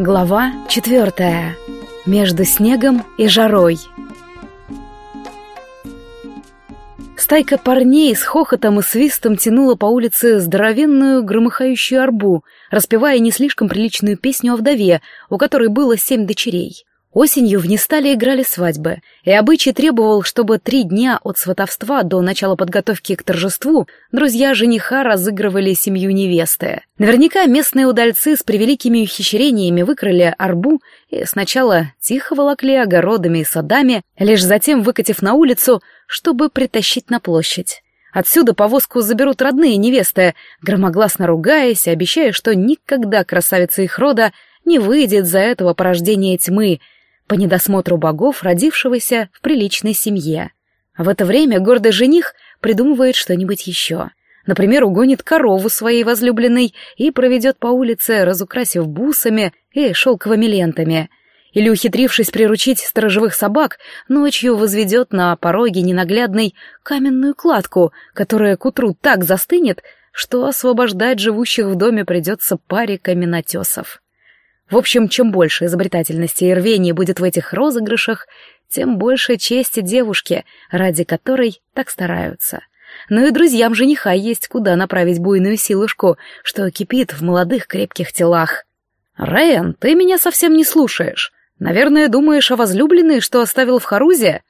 Глава четвертая. Между снегом и жарой. Стайка парней с хохотом и свистом тянула по улице здоровенную громыхающую арбу, распевая не слишком приличную песню о вдове, у которой было семь дочерей. Осенью в Нестале играли свадьбы, и обычай требовал, чтобы три дня от сватовства до начала подготовки к торжеству друзья жениха разыгрывали семью невесты. Наверняка местные удальцы с превеликими ухищрениями выкрали арбу и сначала тихо волокли огородами и садами, лишь затем выкатив на улицу, чтобы притащить на площадь. Отсюда повозку заберут родные невесты, громогласно ругаясь, обещая, что никогда красавица их рода не выйдет за этого порождения тьмы — по недосмотру богов, родившегося в приличной семье. А в это время гордый жених придумывает что-нибудь еще. Например, угонит корову своей возлюбленной и проведет по улице, разукрасив бусами и шелковыми лентами. Или, ухитрившись приручить сторожевых собак, ночью возведет на пороге ненаглядной каменную кладку, которая к утру так застынет, что освобождать живущих в доме придется паре каменотесов. В общем, чем больше изобретательности и рвения будет в этих розыгрышах, тем больше чести девушке, ради которой так стараются. Но и друзьям жениха есть куда направить буйную силушку, что кипит в молодых крепких телах. «Райан, ты меня совсем не слушаешь. Наверное, думаешь о возлюбленной, что оставил в Харузе?»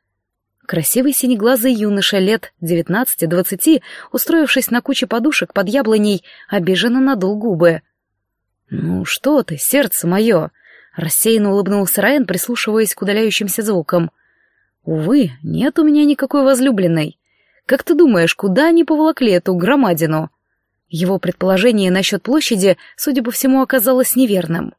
Красивый синеглазый юноша лет девятнадцати-двадцати, устроившись на куче подушек под яблоней, обиженно надул губы. «Ну что ты, сердце мое!» — рассеянно улыбнулся Райан, прислушиваясь к удаляющимся звукам. «Увы, нет у меня никакой возлюбленной. Как ты думаешь, куда они поволокли эту громадину?» Его предположение насчет площади, судя по всему, оказалось неверным.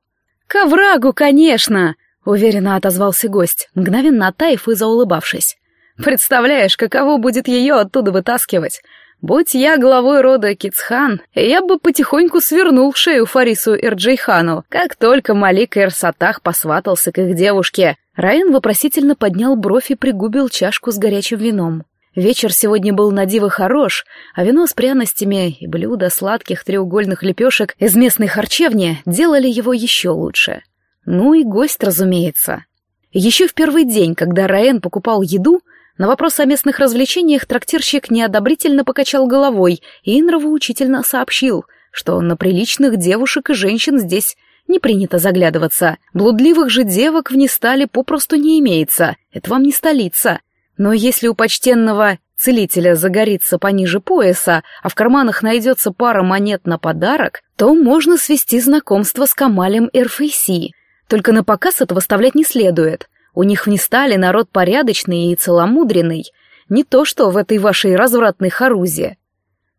«К оврагу, конечно!» — уверенно отозвался гость, мгновенно оттаив и заулыбавшись. «Представляешь, каково будет ее оттуда вытаскивать? Будь я главой рода Кицхан, я бы потихоньку свернул шею Фарису Ирджейхану, как только Малик Эрсатах посватался к их девушке. Райан вопросительно поднял бровь и пригубил чашку с горячим вином. Вечер сегодня был на диво хорош, а вино с пряностями и блюда сладких треугольных лепешек из местной харчевни делали его еще лучше. Ну и гость, разумеется. Еще в первый день, когда Раен покупал еду, на вопрос о местных развлечениях трактирщик неодобрительно покачал головой и нравоучительно сообщил, что на приличных девушек и женщин здесь не принято заглядываться. Блудливых же девок в Нестале попросту не имеется, это вам не столица. Но если у почтенного целителя загорится пониже пояса, а в карманах найдется пара монет на подарок, то можно свести знакомство с Камалем Эрфейси. Только на показ это выставлять не следует. У них в Нестале народ порядочный и целомудренный, не то что в этой вашей развратной харузе.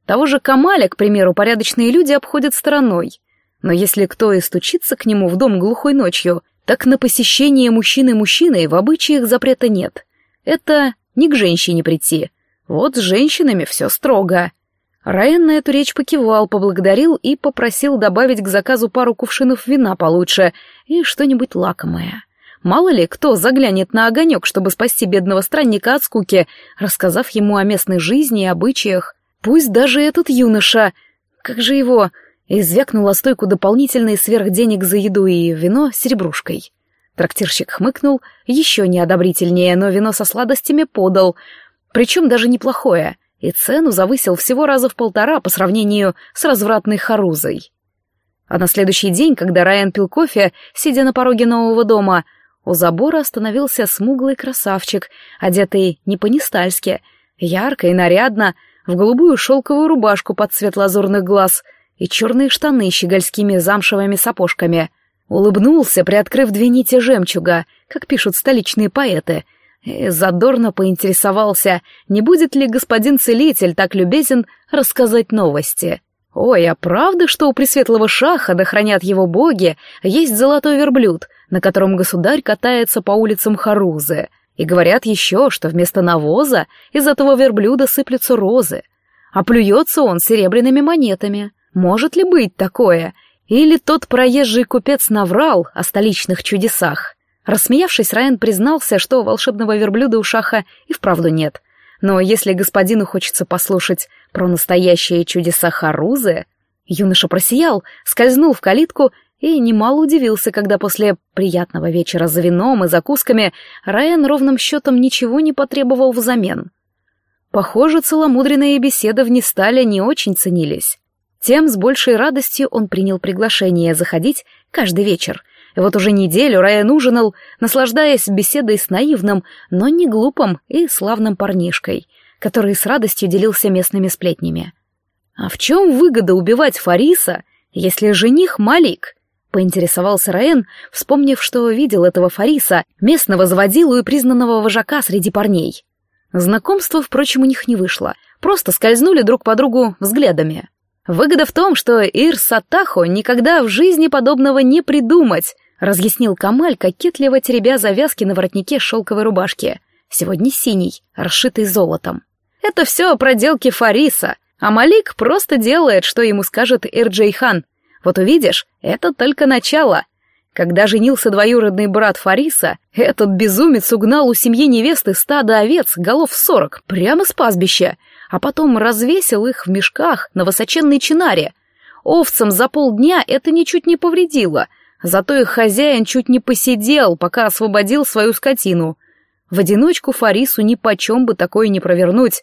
Того же Камаля, к примеру, порядочные люди обходят стороной. Но если кто и стучится к нему в дом глухой ночью, так на посещение мужчины мужчиной в обычаях запрета нет. Это не к женщине прийти. Вот с женщинами все строго. Райан на эту речь покивал, поблагодарил и попросил добавить к заказу пару кувшинов вина получше и что-нибудь лакомое. Мало ли, кто заглянет на огонек, чтобы спасти бедного странника от скуки, рассказав ему о местной жизни и обычаях. Пусть даже этот юноша... Как же его... И звякнул о стойку дополнительный сверх денег за еду и вино серебрушкой. Трактирщик хмыкнул, еще неодобрительнее, но вино со сладостями подал, причем даже неплохое, и цену завысил всего раза в полтора по сравнению с развратной харузой. А на следующий день, когда Райан пил кофе, сидя на пороге нового дома, у забора остановился смуглый красавчик, одетый не по-нестальски, ярко и нарядно, в голубую шелковую рубашку под цвет лазурных глаз и черные штаны щегольскими замшевыми сапожками. Улыбнулся, приоткрыв две нити жемчуга, как пишут столичные поэты, и задорно поинтересовался, не будет ли господин целитель так любезен рассказать новости. «Ой, а правда, что у Пресветлого Шаха, хранят его боги, есть золотой верблюд, на котором государь катается по улицам Харузы. И говорят еще, что вместо навоза из этого верблюда сыплются розы. А плюется он серебряными монетами. Может ли быть такое? Или тот проезжий купец наврал о столичных чудесах? Рассмеявшись, Райан признался, что волшебного верблюда у Шаха и вправду нет. Но если господину хочется послушать про настоящие чудеса Харузы... Юноша просиял, скользнул в калитку и немало удивился, когда после приятного вечера за вином и закусками Райан ровным счетом ничего не потребовал взамен. Похоже, целомудренные беседы в Нестале не очень ценились. Тем с большей радостью он принял приглашение заходить каждый вечер. Вот уже неделю Райан ужинал, наслаждаясь беседой с наивным, но не глупым и славным парнишкой, который с радостью делился местными сплетнями. «А в чем выгода убивать Фариса, если жених Малик?» — поинтересовался Раен, вспомнив, что видел этого Фариса, местного заводилу и признанного вожака среди парней. Знакомство, впрочем, у них не вышло, просто скользнули друг по другу взглядами. Выгода в том, что Ир Сатахо никогда в жизни подобного не придумать, разъяснил Камаль, кокетливо теребя завязки на воротнике шелковой рубашки. Сегодня синий, расшитый золотом. Это все проделки Фариса, а Малик просто делает, что ему скажет Ирджей Хан. Вот увидишь, это только начало. Когда женился двоюродный брат Фариса, этот безумец угнал у семьи невесты стадо овец, голов сорок, прямо с пастбища, а потом развесил их в мешках на высоченной чинаре. Овцам за полдня это ничуть не повредило, зато их хозяин чуть не посидел, пока освободил свою скотину. В одиночку Фарису ни почем бы такое не провернуть,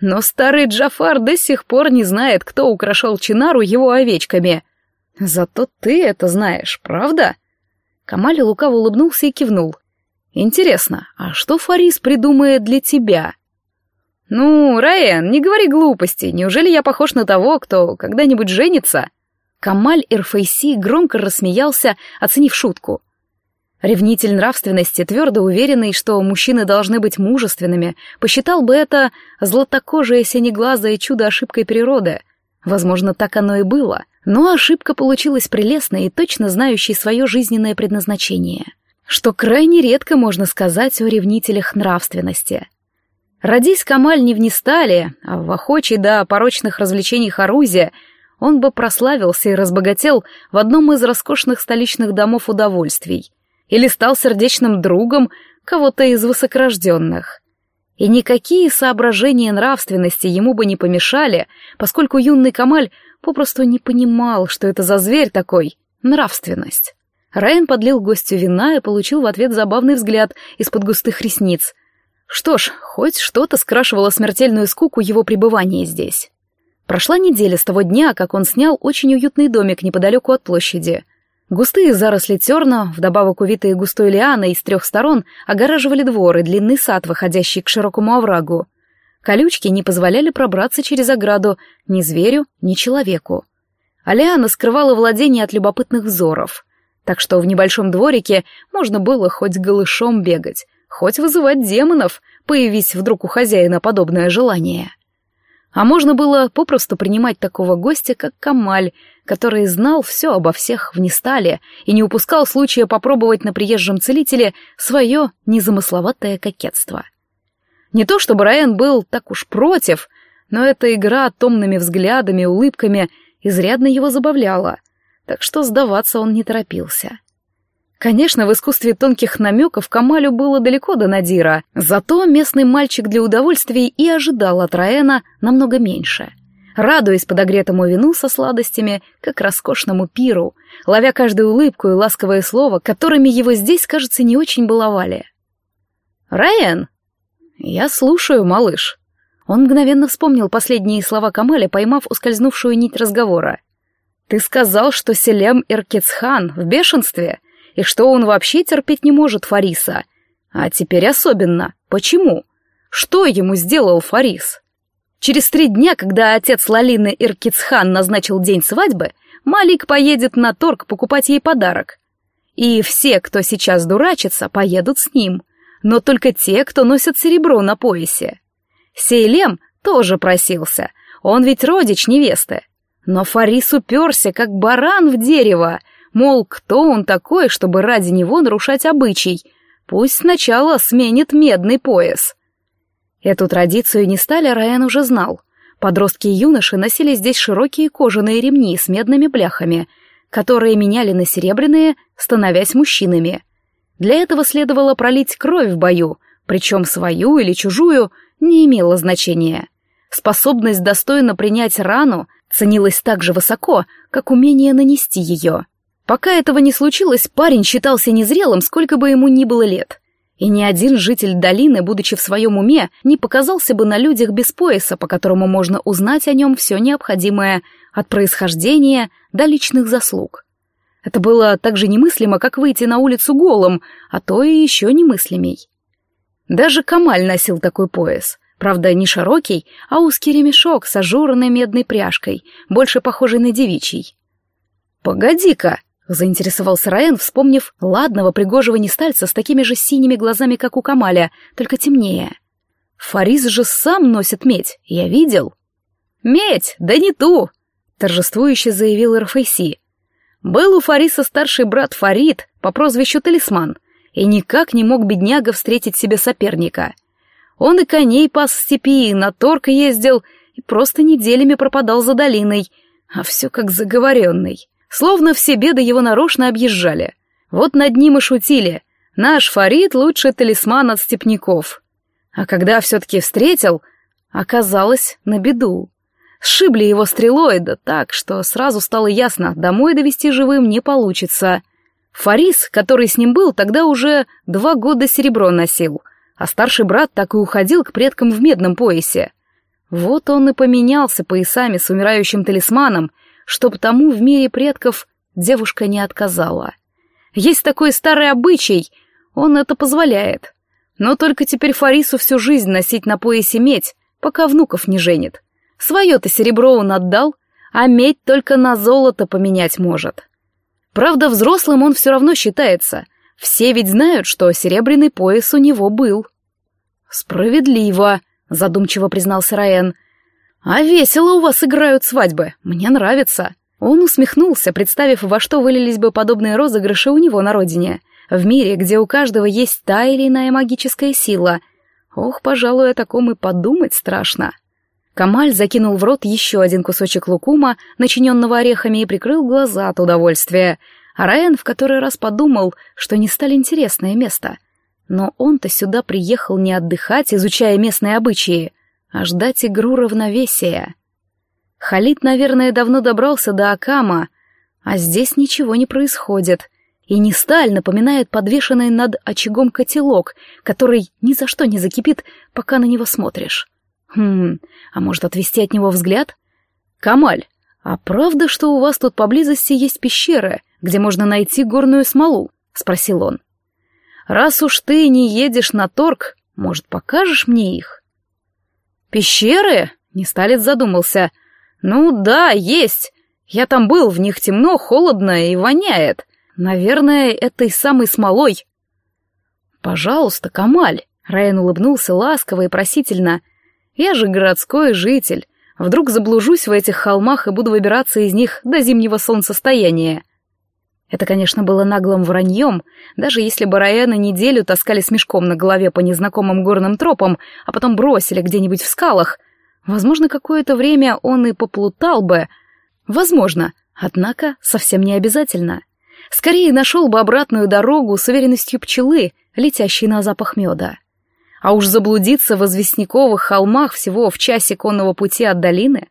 но старый Джафар до сих пор не знает, кто украшал чинару его овечками. Зато ты это знаешь, правда? Камаль лукаво улыбнулся и кивнул. Интересно, а что Фарис придумает для тебя? «Ну, Райан, не говори глупости. Неужели я похож на того, кто когда-нибудь женится?» Камаль Эрфейси громко рассмеялся, оценив шутку. Ревнитель нравственности, твердо уверенный, что мужчины должны быть мужественными, посчитал бы это златокожее синеглазое чудо ошибкой природы. Возможно, так оно и было, но ошибка получилась прелестной и точно знающей свое жизненное предназначение, что крайне редко можно сказать о ревнителях нравственности. Родись Камаль не в Нестале, а в охочей до порочных развлечений Харузе, он бы прославился и разбогател в одном из роскошных столичных домов удовольствий или стал сердечным другом кого-то из высокорожденных. И никакие соображения нравственности ему бы не помешали, поскольку юный Камаль попросту не понимал, что это за зверь такой — нравственность. Райан подлил гостю вина и получил в ответ забавный взгляд из-под густых ресниц, что ж, хоть что-то скрашивало смертельную скуку его пребывания здесь. Прошла неделя с того дня, как он снял очень уютный домик неподалеку от площади. Густые заросли терна, вдобавок увитые густой лианой с трех сторон, огораживали двор и длинный сад, выходящий к широкому оврагу. Колючки не позволяли пробраться через ограду ни зверю, ни человеку. А лиана скрывала владение от любопытных взоров. Так что в небольшом дворике можно было хоть голышом бегать, Хоть вызывать демонов, появись вдруг у хозяина подобное желание. А можно было попросту принимать такого гостя, как Камаль, который знал все обо всех в Нестале и не упускал случая попробовать на приезжем целителе свое незамысловатое кокетство. Не то чтобы Раен был так уж против, но эта игра томными взглядами и улыбками изрядно его забавляла, так что сдаваться он не торопился. Конечно, в искусстве тонких намеков Камалю было далеко до Надира, зато местный мальчик для удовольствий и ожидал от Раэна намного меньше. Радуясь подогретому вину со сладостями, как роскошному пиру, ловя каждую улыбку и ласковое слово, которыми его здесь, кажется, не очень баловали. «Раэн!» «Я слушаю, малыш». Он мгновенно вспомнил последние слова Камаля, поймав ускользнувшую нить разговора. «Ты сказал, что Селем Иркецхан в бешенстве?» И что он вообще терпеть не может Фариса. А теперь особенно. Почему? Что ему сделал Фарис? Через три дня, когда отец Лалины Иркицхан назначил день свадьбы, Малик поедет на торг покупать ей подарок. И все, кто сейчас дурачится, поедут с ним. Но только те, кто носит серебро на поясе. Сейлем тоже просился. Он ведь родич невесты. Но Фарис уперся, как баран в дерево, Мол, кто он такой, чтобы ради него нарушать обычай? Пусть сначала сменит медный пояс. Эту традицию не стали Райан уже знал. Подростки и юноши носили здесь широкие кожаные ремни с медными бляхами, которые меняли на серебряные, становясь мужчинами. Для этого следовало пролить кровь в бою, причем свою или чужую не имело значения. Способность достойно принять рану ценилась так же высоко, как умение нанести ее. Пока этого не случилось, парень считался незрелым, сколько бы ему ни было лет. И ни один житель долины, будучи в своем уме, не показался бы на людях без пояса, по которому можно узнать о нем все необходимое, от происхождения до личных заслуг. Это было так же немыслимо, как выйти на улицу голым, а то и еще немыслимей. Даже Камаль носил такой пояс. Правда, не широкий, а узкий ремешок с ажурной медной пряжкой, больше похожий на девичий. «Погоди-ка!» — заинтересовался Раен, вспомнив ладного пригожего нестальца с такими же синими глазами, как у Камаля, только темнее. «Фарис же сам носит медь, я видел». «Медь, да не ту!» — торжествующе заявил Рафайси. «Был у Фариса старший брат Фарид по прозвищу Талисман, и никак не мог бедняга встретить себе соперника. Он и коней пас в степи, и на торг ездил, и просто неделями пропадал за долиной, а все как заговоренный. Словно все беды его нарочно объезжали. Вот над ним и шутили. Наш Фарид лучший талисман от степняков. А когда все-таки встретил, оказалось на беду. Сшибли его стрелой, да так, что сразу стало ясно, домой довести живым не получится. Фарис, который с ним был, тогда уже два года серебро носил, а старший брат так и уходил к предкам в медном поясе. Вот он и поменялся поясами с умирающим талисманом, чтоб тому в мире предков девушка не отказала. Есть такой старый обычай, он это позволяет. Но только теперь Фарису всю жизнь носить на поясе медь, пока внуков не женит. Свое-то серебро он отдал, а медь только на золото поменять может. Правда, взрослым он все равно считается. Все ведь знают, что серебряный пояс у него был. «Справедливо», — задумчиво признался Раен. «А весело у вас играют свадьбы. Мне нравится». Он усмехнулся, представив, во что вылились бы подобные розыгрыши у него на родине. В мире, где у каждого есть та или иная магическая сила. Ох, пожалуй, о таком и подумать страшно. Камаль закинул в рот еще один кусочек лукума, начиненного орехами, и прикрыл глаза от удовольствия. А Райан в который раз подумал, что не стали интересное место. Но он-то сюда приехал не отдыхать, изучая местные обычаи, а ждать игру равновесия. Халид, наверное, давно добрался до Акама, а здесь ничего не происходит. И не сталь напоминает подвешенный над очагом котелок, который ни за что не закипит, пока на него смотришь. Хм, а может отвести от него взгляд? Камаль, а правда, что у вас тут поблизости есть пещеры, где можно найти горную смолу? Спросил он. Раз уж ты не едешь на торг, может, покажешь мне их? «Пещеры?» — Несталец задумался. «Ну да, есть. Я там был, в них темно, холодно и воняет. Наверное, этой самой смолой». «Пожалуйста, Камаль», — Райан улыбнулся ласково и просительно. «Я же городской житель. Вдруг заблужусь в этих холмах и буду выбираться из них до зимнего солнцестояния». Это, конечно, было наглым враньем, даже если бы Райана неделю таскали с мешком на голове по незнакомым горным тропам, а потом бросили где-нибудь в скалах. Возможно, какое-то время он и поплутал бы. Возможно, однако совсем не обязательно. Скорее нашел бы обратную дорогу с уверенностью пчелы, летящей на запах меда. А уж заблудиться в известняковых холмах всего в часе конного пути от долины.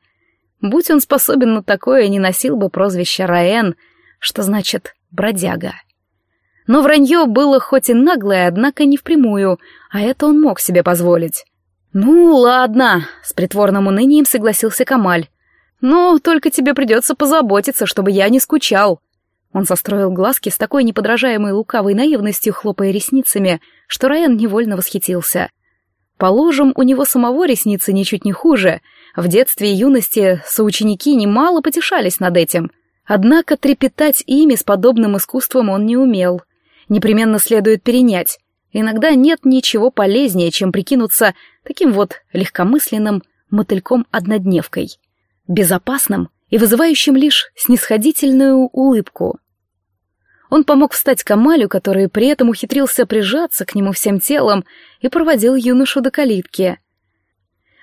Будь он способен на такое, не носил бы прозвище Раэн — что значит «бродяга». Но вранье было хоть и наглое, однако не впрямую, а это он мог себе позволить. «Ну, ладно», — с притворным унынием согласился Камаль. «Но только тебе придется позаботиться, чтобы я не скучал». Он состроил глазки с такой неподражаемой лукавой наивностью, хлопая ресницами, что Райан невольно восхитился. Положим, у него самого ресницы ничуть не хуже. В детстве и юности соученики немало потешались над этим. Однако трепетать ими с подобным искусством он не умел. Непременно следует перенять. Иногда нет ничего полезнее, чем прикинуться таким вот легкомысленным мотыльком-однодневкой. Безопасным и вызывающим лишь снисходительную улыбку. Он помог встать Камалю, который при этом ухитрился прижаться к нему всем телом и проводил юношу до калитки.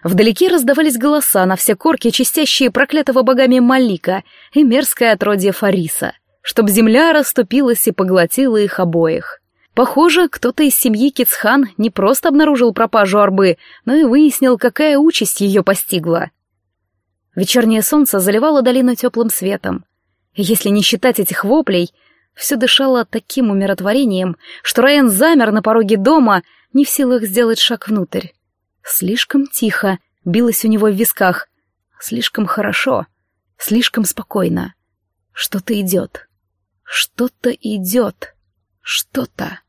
Вдалеке раздавались голоса на все корки, чистящие проклятого богами Малика и мерзкое отродье Фариса, чтоб земля расступилась и поглотила их обоих. Похоже, кто-то из семьи Кицхан не просто обнаружил пропажу арбы, но и выяснил, какая участь ее постигла. Вечернее солнце заливало долину теплым светом. Если не считать этих воплей, все дышало таким умиротворением, что Райан замер на пороге дома, не в силах сделать шаг внутрь. Слишком тихо билось у него в висках. Слишком хорошо. Слишком спокойно. Что-то идет. Что-то идет. Что-то.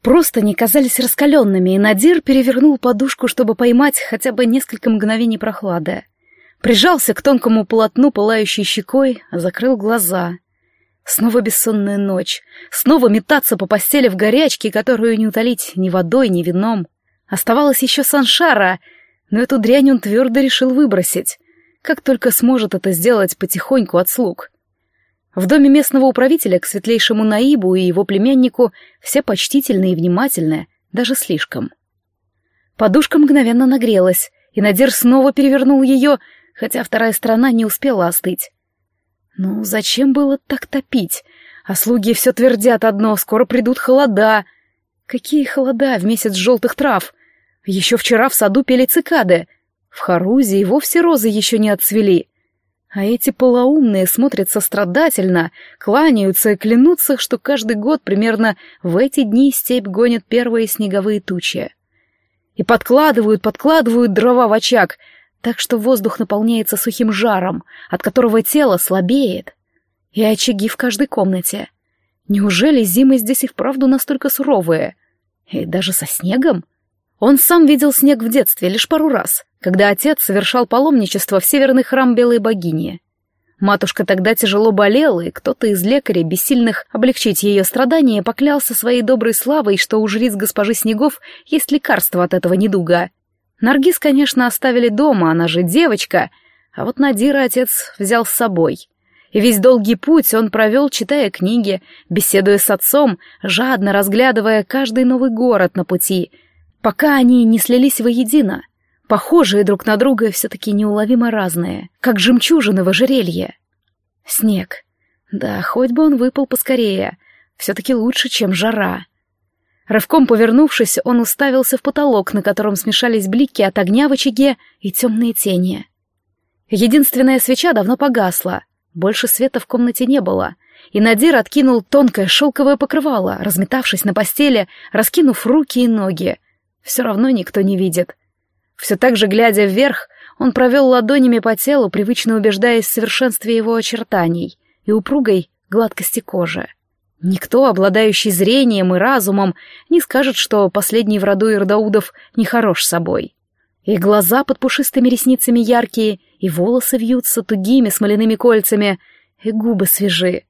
Просто не казались раскаленными, и Надир перевернул подушку, чтобы поймать хотя бы несколько мгновений прохлады. Прижался к тонкому полотну пылающей щекой, закрыл глаза. Снова бессонная ночь. Снова метаться по постели в горячке, которую не утолить ни водой, ни вином. Оставалось еще Саншара, но эту дрянь он твердо решил выбросить. Как только сможет это сделать потихоньку от слуг. В доме местного управителя к светлейшему Наибу и его племяннику все почтительные и внимательные, даже слишком. Подушка мгновенно нагрелась, и Надир снова перевернул ее, хотя вторая сторона не успела остыть. Ну, зачем было так топить? А слуги все твердят одно, скоро придут холода. Какие холода в месяц желтых трав? Еще вчера в саду пели цикады. В Харузе и вовсе розы еще не отцвели. А эти полоумные смотрят сострадательно, кланяются и клянутся, что каждый год примерно в эти дни степь гонят первые снеговые тучи. И подкладывают, подкладывают дрова в очаг, так что воздух наполняется сухим жаром, от которого тело слабеет. И очаги в каждой комнате. Неужели зимы здесь и вправду настолько суровые? И даже со снегом? Он сам видел снег в детстве лишь пару раз, когда отец совершал паломничество в северный храм Белой богини. Матушка тогда тяжело болела, и кто-то из лекарей, бессильных облегчить ее страдания, поклялся своей доброй славой, что у жриц госпожи Снегов есть лекарство от этого недуга. Наргиз, конечно, оставили дома, она же девочка, а вот Надира отец взял с собой. И весь долгий путь он провел, читая книги, беседуя с отцом, жадно разглядывая каждый новый город на пути — пока они не слились воедино, похожие друг на друга все-таки неуловимо разные, как жемчужины в ожерелье. Снег. Да, хоть бы он выпал поскорее, все-таки лучше, чем жара. Рывком повернувшись, он уставился в потолок, на котором смешались блики от огня в очаге и темные тени. Единственная свеча давно погасла, больше света в комнате не было, и Надир откинул тонкое шелковое покрывало, разметавшись на постели, раскинув руки и ноги, все равно никто не видит. Все так же, глядя вверх, он провел ладонями по телу, привычно убеждаясь в совершенстве его очертаний и упругой гладкости кожи. Никто, обладающий зрением и разумом, не скажет, что последний в роду Ирдаудов нехорош собой. И глаза под пушистыми ресницами яркие, и волосы вьются тугими смоляными кольцами, и губы свежи.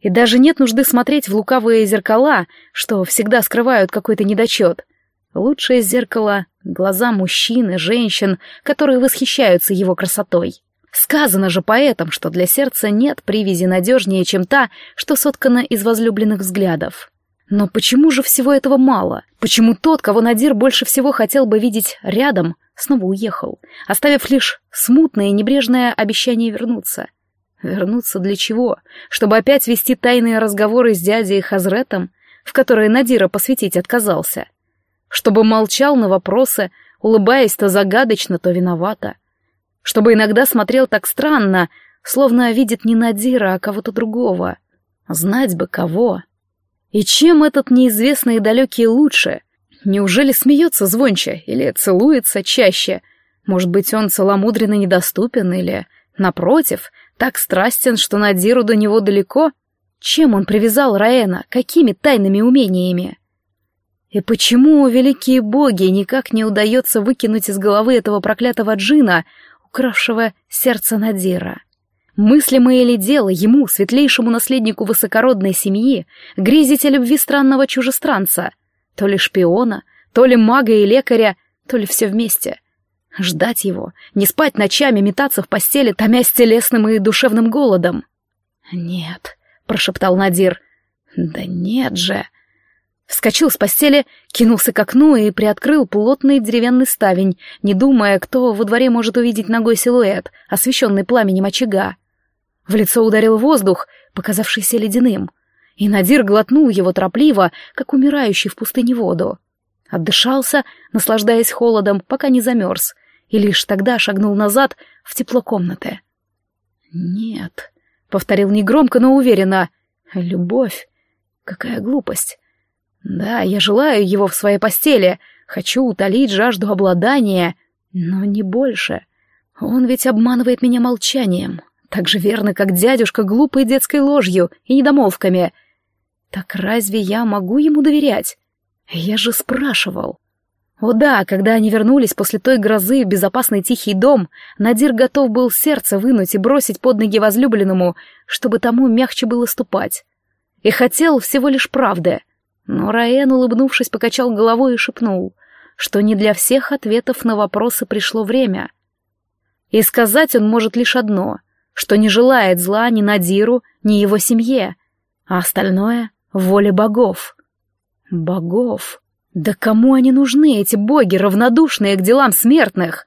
И даже нет нужды смотреть в лукавые зеркала, что всегда скрывают какой-то недочет — Лучшее зеркало — глаза мужчин и женщин, которые восхищаются его красотой. Сказано же поэтам, что для сердца нет привязи надежнее, чем та, что соткана из возлюбленных взглядов. Но почему же всего этого мало? Почему тот, кого Надир больше всего хотел бы видеть рядом, снова уехал, оставив лишь смутное и небрежное обещание вернуться? Вернуться для чего? Чтобы опять вести тайные разговоры с дядей Хазретом, в которые Надира посвятить отказался? чтобы молчал на вопросы, улыбаясь то загадочно, то виновато. Чтобы иногда смотрел так странно, словно видит не Надира, а кого-то другого. Знать бы кого. И чем этот неизвестный и далекий лучше? Неужели смеется звонче или целуется чаще? Может быть, он целомудренно недоступен или, напротив, так страстен, что Надиру до него далеко? Чем он привязал Раэна? Какими тайными умениями? И почему, великие боги, никак не удается выкинуть из головы этого проклятого джина, укравшего сердце Надира? Мыслимое ли дело ему, светлейшему наследнику высокородной семьи, грезить о любви странного чужестранца? То ли шпиона, то ли мага и лекаря, то ли все вместе. Ждать его, не спать ночами, метаться в постели, томясь телесным и душевным голодом. «Нет», — прошептал Надир. «Да нет же!» Вскочил с постели, кинулся к окну и приоткрыл плотный деревянный ставень, не думая, кто во дворе может увидеть ногой силуэт, освещенный пламенем очага. В лицо ударил воздух, показавшийся ледяным, и Надир глотнул его торопливо, как умирающий в пустыне воду. Отдышался, наслаждаясь холодом, пока не замерз, и лишь тогда шагнул назад в тепло комнаты. «Нет», — повторил негромко, но уверенно, — «любовь. Какая глупость. Да, я желаю его в своей постели, хочу утолить жажду обладания, но не больше. Он ведь обманывает меня молчанием, так же верно, как дядюшка глупой детской ложью и недомолвками. Так разве я могу ему доверять? Я же спрашивал. О да, когда они вернулись после той грозы в безопасный тихий дом, Надир готов был сердце вынуть и бросить под ноги возлюбленному, чтобы тому мягче было ступать. И хотел всего лишь правды — но Раен, улыбнувшись, покачал головой и шепнул, что не для всех ответов на вопросы пришло время. И сказать он может лишь одно, что не желает зла ни Надиру, ни его семье, а остальное — воле богов. Богов? Да кому они нужны, эти боги, равнодушные к делам смертных?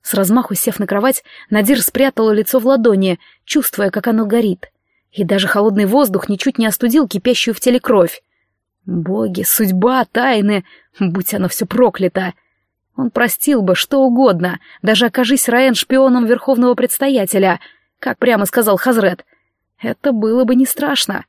С размаху сев на кровать, Надир спрятала лицо в ладони, чувствуя, как оно горит. И даже холодный воздух ничуть не остудил кипящую в теле кровь. Боги, судьба, тайны, будь оно все проклято. Он простил бы что угодно, даже окажись Раен шпионом верховного предстоятеля, как прямо сказал Хазрет. Это было бы не страшно.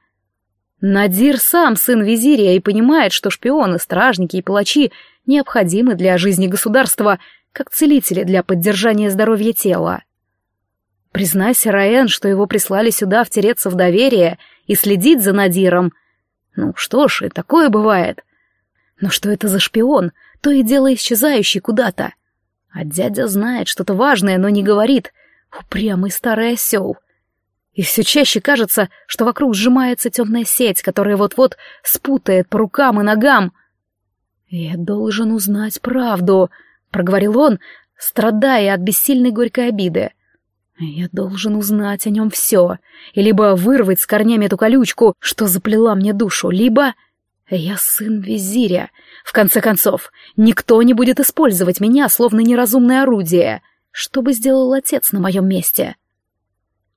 Надир сам сын визиря и понимает, что шпионы, стражники и палачи необходимы для жизни государства, как целители для поддержания здоровья тела. Признайся, Раен, что его прислали сюда втереться в доверие и следить за Надиром — ну что ж, и такое бывает. Но что это за шпион, то и дело исчезающий куда-то. А дядя знает что-то важное, но не говорит. Упрямый старый осел. И все чаще кажется, что вокруг сжимается темная сеть, которая вот-вот спутает по рукам и ногам. «Я должен узнать правду», — проговорил он, страдая от бессильной горькой обиды. Я должен узнать о нем все, и либо вырвать с корнями эту колючку, что заплела мне душу, либо... Я сын визиря. В конце концов, никто не будет использовать меня, словно неразумное орудие. Что бы сделал отец на моем месте?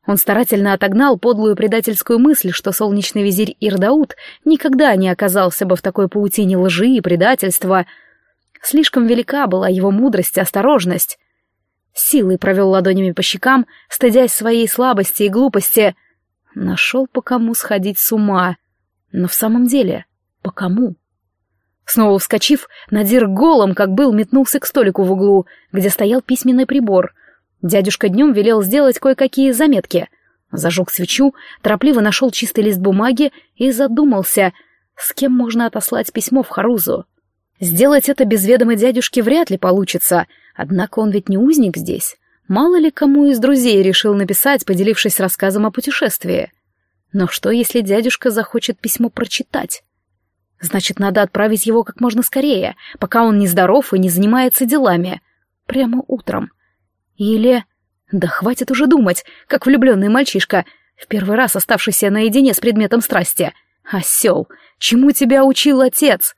Он старательно отогнал подлую предательскую мысль, что солнечный визирь Ирдаут никогда не оказался бы в такой паутине лжи и предательства. Слишком велика была его мудрость и осторожность силой провел ладонями по щекам, стыдясь своей слабости и глупости. Нашел по кому сходить с ума. Но в самом деле, по кому? Снова вскочив, Надир голым, как был, метнулся к столику в углу, где стоял письменный прибор. Дядюшка днем велел сделать кое-какие заметки. Зажег свечу, торопливо нашел чистый лист бумаги и задумался, с кем можно отослать письмо в Харузу. Сделать это без ведома дядюшки вряд ли получится, однако он ведь не узник здесь. Мало ли кому из друзей решил написать, поделившись рассказом о путешествии. Но что, если дядюшка захочет письмо прочитать? Значит, надо отправить его как можно скорее, пока он не здоров и не занимается делами. Прямо утром. Или... Да хватит уже думать, как влюбленный мальчишка, в первый раз оставшийся наедине с предметом страсти. Осел, чему тебя учил отец?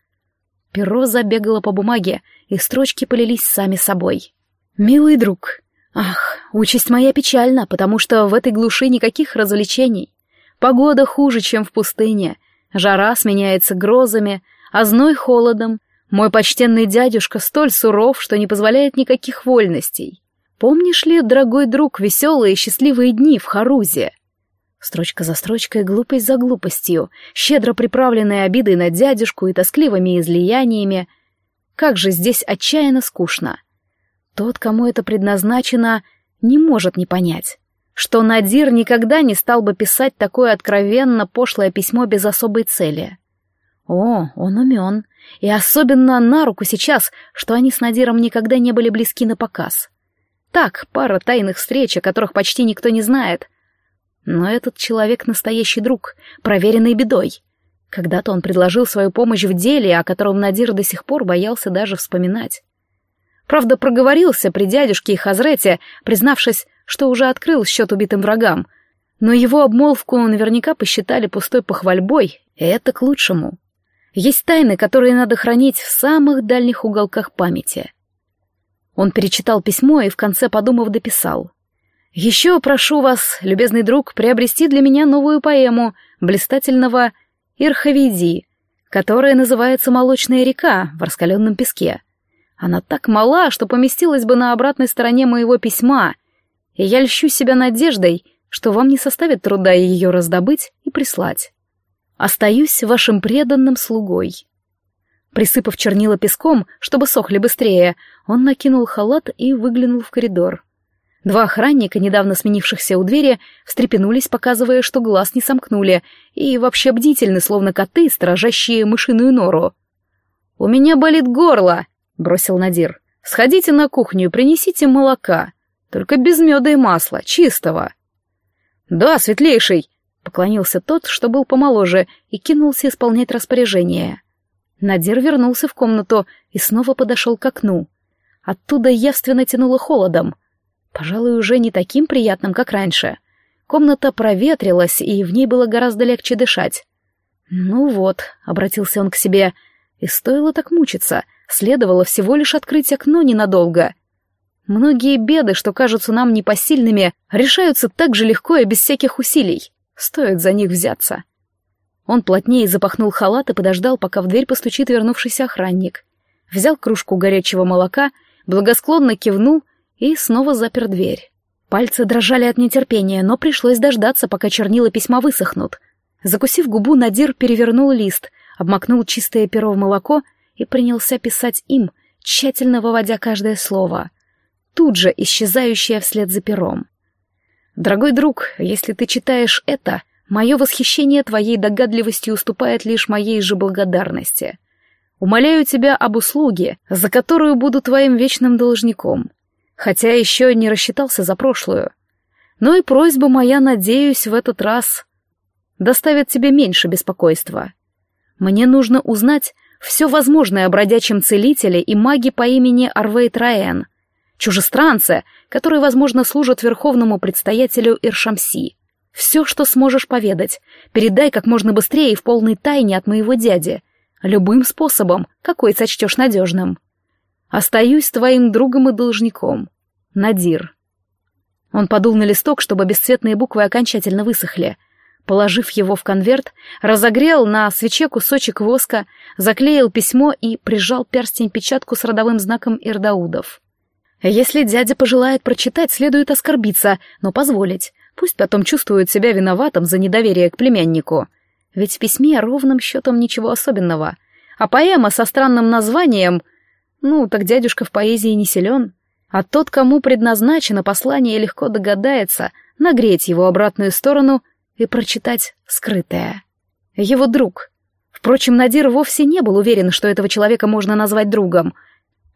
Перо забегало по бумаге, и строчки полились сами собой. «Милый друг, ах, участь моя печальна, потому что в этой глуши никаких развлечений. Погода хуже, чем в пустыне, жара сменяется грозами, а зной холодом. Мой почтенный дядюшка столь суров, что не позволяет никаких вольностей. Помнишь ли, дорогой друг, веселые и счастливые дни в Харузе?» Строчка за строчкой, глупость за глупостью, щедро приправленная обидой на дядюшку и тоскливыми излияниями. Как же здесь отчаянно скучно. Тот, кому это предназначено, не может не понять, что Надир никогда не стал бы писать такое откровенно пошлое письмо без особой цели. О, он умен, и особенно на руку сейчас, что они с Надиром никогда не были близки на показ. Так, пара тайных встреч, о которых почти никто не знает — но этот человек настоящий друг, проверенный бедой. Когда-то он предложил свою помощь в деле, о котором Надир до сих пор боялся даже вспоминать. Правда, проговорился при дядюшке и Хазрете, признавшись, что уже открыл счет убитым врагам. Но его обмолвку наверняка посчитали пустой похвальбой, и это к лучшему. Есть тайны, которые надо хранить в самых дальних уголках памяти. Он перечитал письмо и в конце, подумав, дописал. «Еще прошу вас, любезный друг, приобрести для меня новую поэму блистательного Ирховиди, которая называется «Молочная река» в раскаленном песке. Она так мала, что поместилась бы на обратной стороне моего письма, и я льщу себя надеждой, что вам не составит труда ее раздобыть и прислать. Остаюсь вашим преданным слугой. Присыпав чернила песком, чтобы сохли быстрее, он накинул халат и выглянул в коридор. Два охранника, недавно сменившихся у двери, встрепенулись, показывая, что глаз не сомкнули, и вообще бдительны, словно коты, сторожащие мышиную нору. «У меня болит горло», — бросил Надир. «Сходите на кухню и принесите молока. Только без меда и масла, чистого». «Да, светлейший», Поклонился тот, что был помоложе, и кинулся исполнять распоряжение. Надир вернулся в комнату и снова подошел к окну. Оттуда явственно тянуло холодом. Пожалуй, уже не таким приятным, как раньше. Комната проветрилась, и в ней было гораздо легче дышать. «Ну вот», — обратился он к себе, — и стоило так мучиться, следовало всего лишь открыть окно ненадолго. Многие беды, что кажутся нам непосильными, решаются так же легко и без всяких усилий. Стоит за них взяться. Он плотнее запахнул халат и подождал, пока в дверь постучит вернувшийся охранник. Взял кружку горячего молока, благосклонно кивнул и снова запер дверь. Пальцы дрожали от нетерпения, но пришлось дождаться, пока чернила письма высохнут. Закусив губу, Надир перевернул лист, обмакнул чистое перо в молоко и принялся писать им, тщательно выводя каждое слово, тут же исчезающее вслед за пером. Дорогой друг, если ты читаешь это, мое восхищение твоей догадливостью уступает лишь моей же благодарности. Умоляю тебя об услуге, за которую буду твоим вечным должником, хотя еще не рассчитался за прошлую. Но и просьба моя, надеюсь, в этот раз доставит тебе меньше беспокойства. Мне нужно узнать все возможное о бродячем целителе и маге по имени Арвейт Раэн — чужестранцы, которые, возможно, служат верховному предстоятелю Иршамси. Все, что сможешь поведать, передай как можно быстрее и в полной тайне от моего дяди. Любым способом, какой сочтешь надежным. Остаюсь твоим другом и должником. Надир. Он подул на листок, чтобы бесцветные буквы окончательно высохли. Положив его в конверт, разогрел на свече кусочек воска, заклеил письмо и прижал перстень-печатку с родовым знаком Ирдаудов. Если дядя пожелает прочитать, следует оскорбиться, но позволить. Пусть потом чувствует себя виноватым за недоверие к племяннику. Ведь в письме ровным счетом ничего особенного. А поэма со странным названием... Ну, так дядюшка в поэзии не силен. А тот, кому предназначено послание, легко догадается нагреть его обратную сторону и прочитать скрытое. Его друг. Впрочем, Надир вовсе не был уверен, что этого человека можно назвать другом —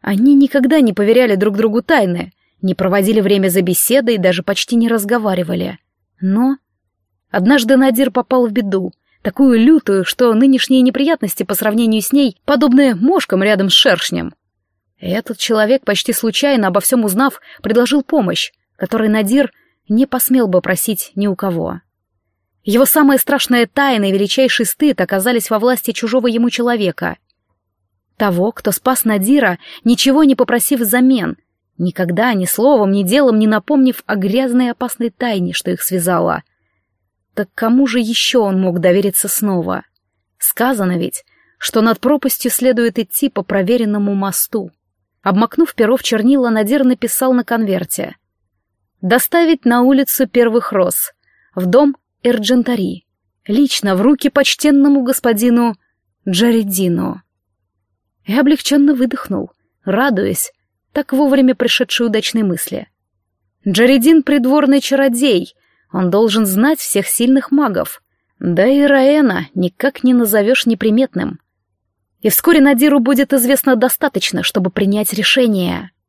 они никогда не поверяли друг другу тайны, не проводили время за беседой и даже почти не разговаривали. Но однажды Надир попал в беду, такую лютую, что нынешние неприятности по сравнению с ней подобны мошкам рядом с шершнем. Этот человек, почти случайно обо всем узнав, предложил помощь, которой Надир не посмел бы просить ни у кого. Его самая страшная тайна и величайший стыд оказались во власти чужого ему человека — того, кто спас Надира, ничего не попросив взамен, никогда ни словом, ни делом не напомнив о грязной и опасной тайне, что их связала. Так кому же еще он мог довериться снова? Сказано ведь, что над пропастью следует идти по проверенному мосту. Обмакнув перо в чернила, Надир написал на конверте. «Доставить на улицу первых роз, в дом Эрджентари, лично в руки почтенному господину Джаредину» и облегченно выдохнул, радуясь так вовремя пришедшей удачной мысли. Джаредин — придворный чародей, он должен знать всех сильных магов, да и Раэна никак не назовешь неприметным. И вскоре Надиру будет известно достаточно, чтобы принять решение —